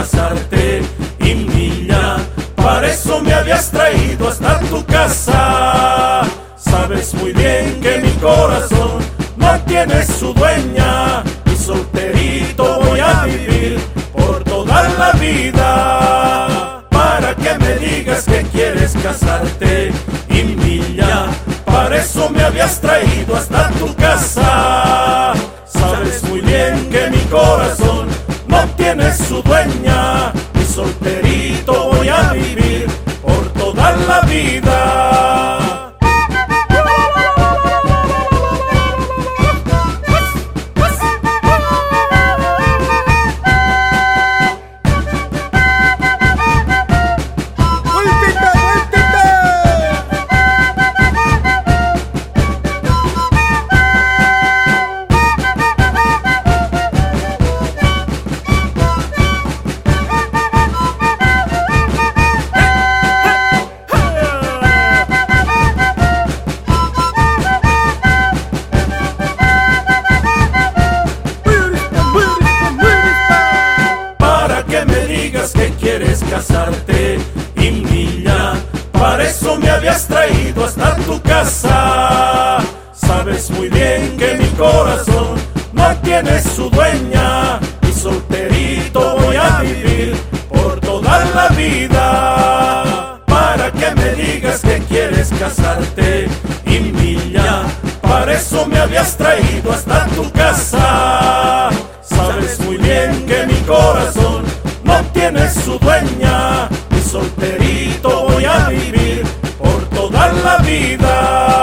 casarte y niña, para eso me habías traído hasta tu casa. Sabes muy bien que mi corazón no tiene su dueña y solterito voy a vivir por toda la vida. Para que me digas que quieres casarte y niña, para eso me habías traído hasta tu casa. Sabes muy bien que mi corazón no tiene su dueña y solterito voy a vivir por toda la vida. corazón no tiene su dueña y solterito voy a vivir por toda la vida. Para que me digas que quieres casarte, Emilia, para eso me habías traído hasta tu casa. Sabes muy bien que mi corazón no tiene su dueña y solterito voy a vivir por toda la vida.